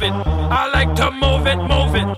move it. I like to move it, move it.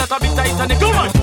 that a bit tight and it come on.